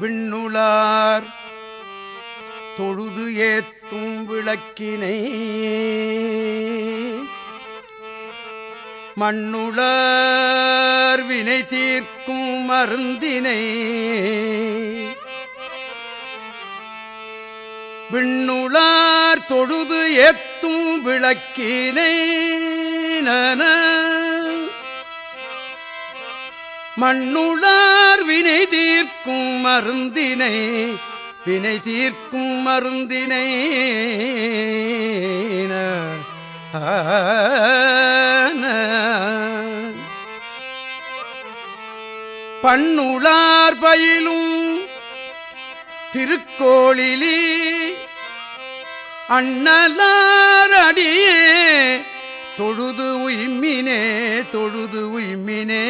விண்ணுளார். தொழுது ஏத்தும் விளக்கினை மண்ணுளார் வினை தீர்க்கும் மருந்தினை விண்ணுளார் தொழுது ஏத்தும் விளக்கினை நன மண்ணுளார் மருந்தினை வினை தீர்க்கும் மருந்தினை பண்ணுளார் பயிலும் திருக்கோளிலே அண்ணலாரடியே தொழுது உய்மினே தொழுது உய்மினே.